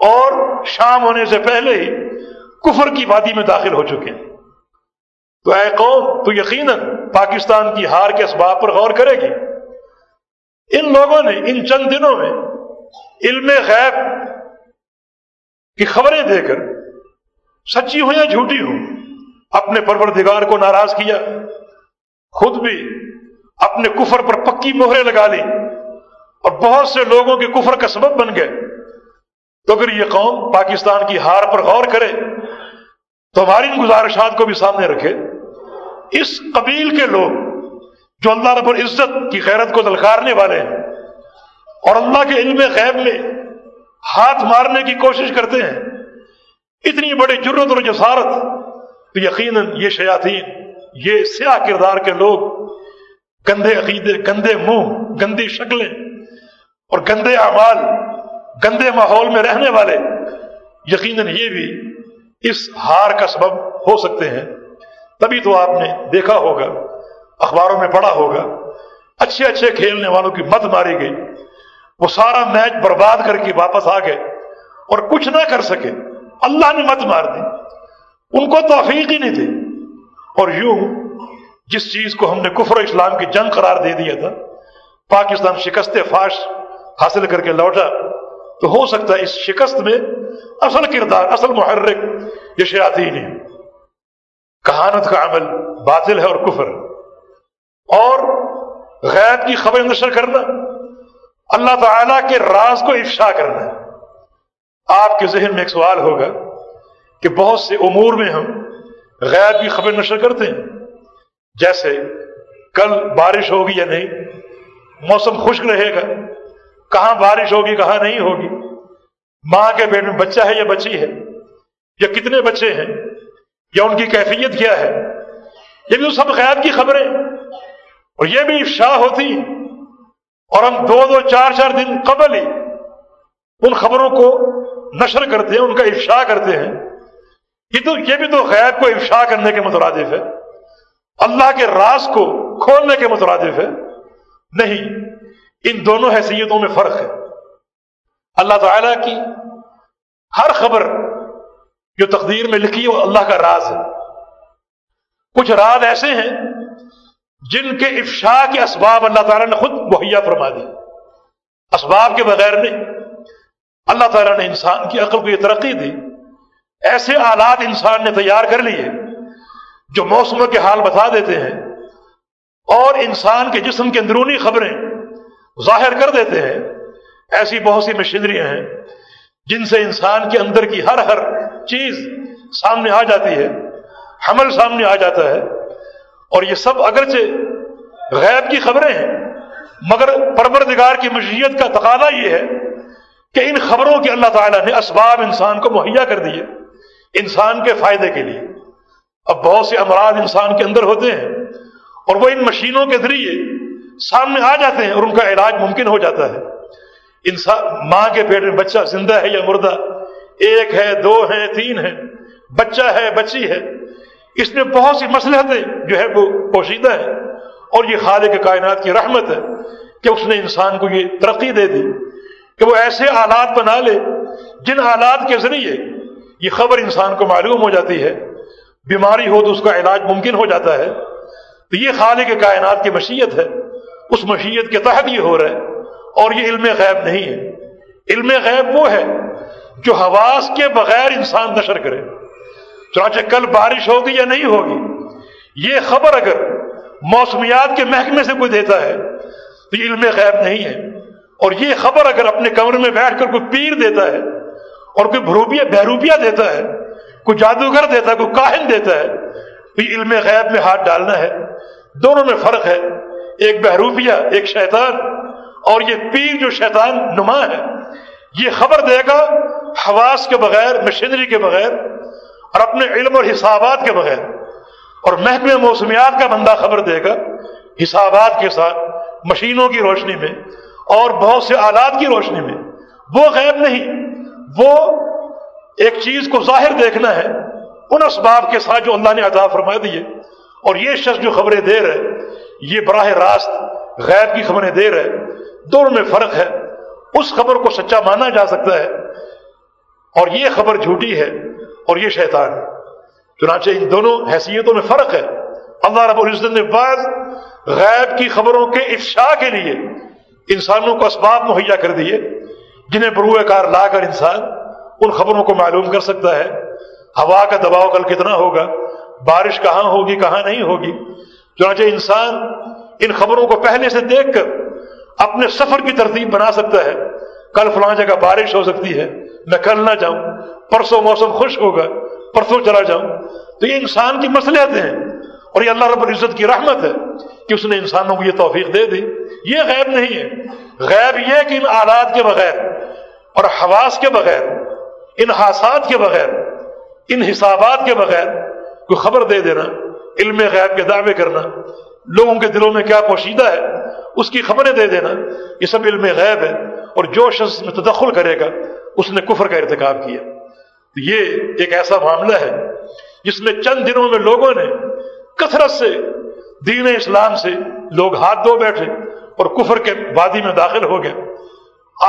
اور شام ہونے سے پہلے ہی کفر کی وادی میں داخل ہو چکے ہیں۔ تو اے قوم، تو یقیناً پاکستان کی ہار کے اسباب پر غور کرے گی۔ ان لوگوں نے ان چند دنوں میں علم غیب کی خبریں دے کر سچی ہوں یا جھوٹی ہوں، اپنے پروردگار کو ناراض کیا، خود بھی اپنے کفر پر پکی مہرے لگا لی اور بہت سے لوگوں کے کفر کا سبب بن گئے۔ تو اگر یہ قوم پاکستان کی ہار پر غور کرے، تو ہماری ان گزارشات کو بھی سامنے رکھے۔ اس قبیل کے لوگ جو اللہ رب العزت کی خیرت کو دلکارنے والے ہیں اور اللہ کے علم غیب میں ہاتھ مارنے کی کوشش کرتے ہیں، اتنی بڑی جرت اور جسارت۔ تو یقیناً یہ شیاطین، یہ سیاہ کردار کے لوگ گندے عقیدے، گندے منہ، گندی شکلیں اور گندے اعمال گندے ماحول میں رہنے والے، یقیناً یہ بھی اس ہار کا سبب ہو سکتے ہیں۔ تبھی تو آپ نے دیکھا ہوگا، اخباروں میں پڑھا ہوگا، اچھے اچھے کھیلنے والوں کی مت ماری گئی۔ وہ سارا میچ برباد کر کے واپس آ گئے اور کچھ نہ کر سکے۔ اللہ نے مت مار دی۔ ان کو توفیق ہی نہیں تھی۔ اور یوں جس چیز کو ہم نے کفر و اسلام کی جنگ قرار دے دیا تھا، پاکستان شکست فاش حاصل کر کے لوٹا۔ تو ہو سکتا ہے اس شکست میں اصل کردار، اصل محرک یہ شیاطین ہے کہانت کا عمل باطل ہے اور کفر۔ اور غیب کی خبر نشر کرنا، اللہ تعالی کے راز کو افشا کرنا۔ آپ کے ذہن میں ایک سوال ہوگا کہ بہت سے امور میں ہم غیب کی خبر نشر کرتے ہیں۔ جیسے کل بارش ہوگی یا نہیں، موسم خشک رہے گا۔ کہاں بارش ہوگی، کہاں نہیں ہوگی؟ ماں کے پیٹ میں بچہ ہے یا بچی ہے؟ یا کتنے بچے ہیں؟ یا ان کی کیفیت کیا ہے؟ یہ بھی تو سب غیب کی خبریں۔ اور یہ بھی افشا ہوتی اور ہم دو دو چار چار دن قبل ہی ان خبروں کو نشر کرتے ہیں، ان کا افشا کرتے ہیں۔ یہ تو، یہ بھی تو غیب کو افشا کرنے کے مترادف ہے۔ اللہ کے راز کو کھولنے کے مترادف ہے۔ نہیں ان دونوں حیثیتوں میں فرق ہے۔ اللہ تعالی کی ہر خبر جو تقدیر میں لکھی وہ اللہ کا راز ہے۔ کچھ راز ایسے ہیں جن کے افشا کے اسباب اللہ تعالیٰ نے خود مہیا فرما دی۔ اسباب کے بغیر نہیں، اللہ تعالیٰ نے انسان کی عقل کو یہ ترقی دی۔ ایسے آلات انسان نے تیار کر لیے جو موسموں کے حال بتا دیتے ہیں اور انسان کے جسم کے اندرونی خبریں ظاہر کر دیتے ہیں۔ ایسی بہت سی مشینریاں ہیں جن سے انسان کے اندر کی ہر ہر چیز سامنے آ جاتی ہے، حمل سامنے آ جاتا ہے۔ اور یہ سب اگرچہ غیب کی خبریں ہیں، مگر پروردگار کی مشیت کا تقاضا یہ ہے کہ ان خبروں کے اللہ تعالیٰ نے اسباب انسان کو مہیا کر دیے، انسان کے فائدے کے لیے۔ اب بہت سے امراض انسان کے اندر ہوتے ہیں اور وہ ان مشینوں کے ذریعے سامنے آ جاتے ہیں اور ان کا علاج ممکن ہو جاتا ہے۔ انسان، ماں کے پیٹ میں بچہ زندہ ہے یا مردہ، ایک ہے، دو ہے تین ہے بچہ ہے، بچی ہے۔ اس میں بہت سی مسلحتیں جو ہے وہ پوشیدہ ہے اور یہ خالق کائنات کی رحمت ہے کہ اس نے انسان کو یہ ترقی دے دی، کہ وہ ایسے آلات بنا لے جن آلات کے ذریعے یہ خبر انسان کو معلوم ہو جاتی ہے، بیماری ہو تو اس کا علاج ممکن ہو جاتا ہے۔ تو یہ خالق کائنات کی مشیت ہے۔ اس مشیت کے تحت یہ ہو رہا ہے اور یہ علم غیب نہیں ہے۔ علم غیب وہ ہے جو حواس کے بغیر انسان نشر کرے۔ چنانچہ کل بارش ہوگی یا نہیں ہوگی، یہ خبر اگر موسمیات کے محکمے سے کوئی دیتا ہے تو یہ علم غیب نہیں ہے۔ اور یہ خبر اگر اپنے کمرے میں بیٹھ کر کوئی پیر دیتا ہے اور کوئی بھروبیا بہروبیا دیتا ہے، کوئی جادوگر دیتا ہے، کوئی کاہن دیتا ہے، تو یہ علم غیب میں ہاتھ ڈالنا ہے۔ دونوں میں فرق ہے۔ ایک بہروبیا ایک شیطان، اور یہ پیر جو شیطان نما ہے، یہ خبر دے گا حواس کے بغیر مشینری کے بغیر، اور اپنے علم اور حسابات کے بغیر، اور محکمہ موسمیات کا بندہ خبر دے گا حسابات کے ساتھ، مشینوں کی روشنی میں، اور بہت سے آلات کی روشنی میں۔ وہ غیب نہیں، وہ ایک چیز کو ظاہر دیکھنا ہے، ان اسباب کے ساتھ جو اللہ نے عطا فرما دیے۔ اور یہ شخص جو خبریں دے رہے یہ براہ راست غیب کی خبریں دے رہے دونوں میں فرق ہے۔ اس خبر کو سچا مانا جا سکتا ہے۔ اور یہ خبر جھوٹی ہے اور یہ شیطان ہے۔ چنانچہ ان دونوں حیثیتوں میں فرق ہے۔ اللہ رب العزت نے بعض غیب کی خبروں کے افشا کے لیے انسانوں کو اسباب مہیا کر دیے، جنہیں بروئے کار لا کر انسان ان خبروں کو معلوم کر سکتا ہے۔ ہوا کا دباؤ کل کتنا ہوگا؟ بارش کہاں ہوگی، کہاں نہیں ہوگی۔ چنانچہ انسان ان خبروں کو پہلے سے دیکھ کر اپنے سفر کی ترتیب بنا سکتا ہے۔ کل فلاں جگہ بارش ہو سکتی ہے، میں کل نہ جاؤں، پرسوں موسم خوش ہوگا، پرسوں چلا جاؤں۔ تو یہ انسان کی مسئلے ہیں۔ اور یہ اللہ رب العزت کی رحمت ہے کہ اس نے انسانوں کو یہ توفیق دے دی۔ یہ غیب نہیں ہے۔ غیب یہ کہ ان آلات کے بغیر اور حواس کے بغیر، ان حاسات کے بغیر، ان حسابات کے بغیر کوئی خبر دے دینا، علم غیب کے دعوے کرنا۔ لوگوں کے دلوں میں کیا پوشیدہ ہے، اس کی خبریں دے دینا۔ یہ سب علم غیب ہے اور جو شخص میں تدخل کرے گا، اس نے کفر کا ارتکاب کیا۔ یہ ایک ایسا معاملہ ہے جس میں چند دنوں میں لوگوں نے کثرت سے، دین اسلام سے لوگ ہاتھ دھو بیٹھے اور کفر کے وادی میں داخل ہو گئے۔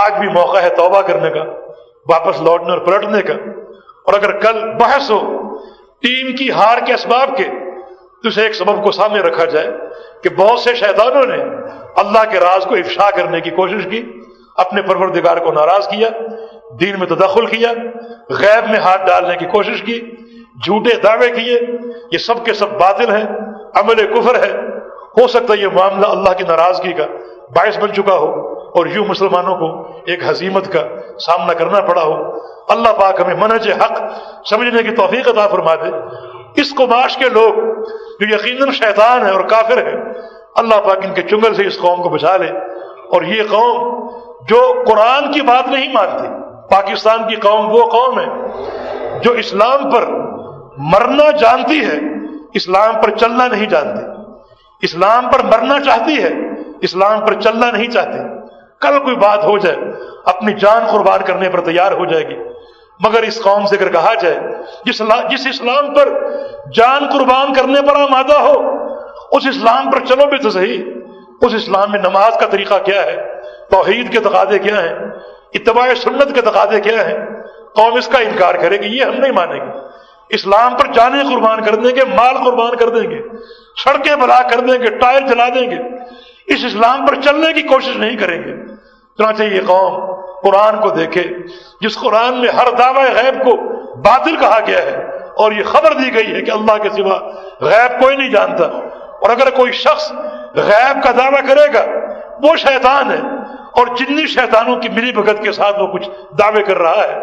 آج بھی موقع ہے توبہ کرنے کا، واپس لوٹنے اور پلٹنے کا۔ اور اگر کل بحث ہو ٹیم کی ہار کے اسباب کے تو اسے ایک سبب کو سامنے رکھا جائے کہ بہت سے شیطانوں نے اللہ کے راز کو افشا کرنے کی کوشش کی، اپنے پروردگار کو ناراض کیا، دین میں تدخل کیا، غیب میں ہاتھ ڈالنے کی کوشش کی، جھوٹے دعوے کیے، یہ سب کے سب باطل ہیں، عمل کفر ہے، ہو سکتا ہے یہ معاملہ اللہ کی ناراضگی کا باعث بن چکا ہو۔ اور یوں مسلمانوں کو ایک حزیمت کا سامنا کرنا پڑا ہو۔ اللہ پاک ہمیں منج حق سمجھنے کی توفیق عطا فرما دے۔ اس کو معاش کے لوگ جو یقیناً شیطان ہے اور کافر ہے اللہ پاک ان کے چنگل سے اس قوم کو بچا لے۔ اور یہ قوم جو قرآن کی بات نہیں مانتی پاکستان کی قوم وہ قوم ہے جو اسلام پر مرنا جانتی ہے، اسلام پر چلنا نہیں جانتی اسلام پر مرنا چاہتی ہے، اسلام پر چلنا نہیں چاہتی کل کوئی بات ہو جائے، اپنی جان قربان کرنے پر تیار ہو جائے گی۔ مگر اس قوم سے اگر کہا جائے، جس جس اسلام پر جان قربان کرنے پر آمادہ ہو، اس اسلام پر چلو بھی تو صحیح، اس اسلام میں نماز کا طریقہ کیا ہے؟ توحید کے تقاضے کیا ہیں؟ اتباع سنت کے تقاضے کیا ہیں؟ قوم اس کا انکار کرے گی، یہ ہم نہیں مانیں گے۔ اسلام پر جانے قربان کر دیں گے، مال قربان کر دیں گے، سڑکیں بلا کر دیں گے ٹائر جلا دیں گے۔ اس اسلام پر چلنے کی کوشش نہیں کریں گے۔ چنانچہ یہ قوم قرآن کو دیکھے، جس قرآن میں ہر دعوی غیب کو باطل کہا گیا ہے، اور یہ خبر دی گئی ہے کہ اللہ کے سوا غیب کوئی نہیں جانتا۔ اور اگر کوئی شخص غیب کا دعویٰ کرے گا، وہ شیطان ہے۔ اور جنی شیطانوں کی ملی بھگت کے ساتھ وہ کچھ دعوے کر رہا ہے۔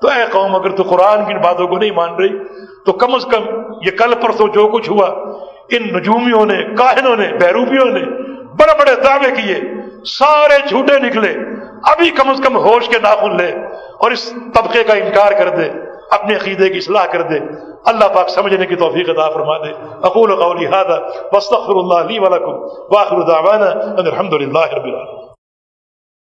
تو اے قوم، اگر تو قرآن کی باتوں کو نہیں مان رہی، تو کم از کم یہ کل پرسوں جو کچھ ہوا، ان نجومیوں نے، کاہنوں نے، بیروبیوں نے بڑے بڑے دعوے کیے، سارے جھوٹے نکلے۔ ابھی کم از کم ہوش کے ناخن لے اور اس طبقے کا انکار کر دے، اپنے عقیدے کی اصلاح کر دے۔ اللہ پاک سمجھنے کی توفیق عطا فرما دے۔ اقول قولی هذا واستغفر الله لي ولكم واخر دعوانا ان الحمد لله رب العالمين۔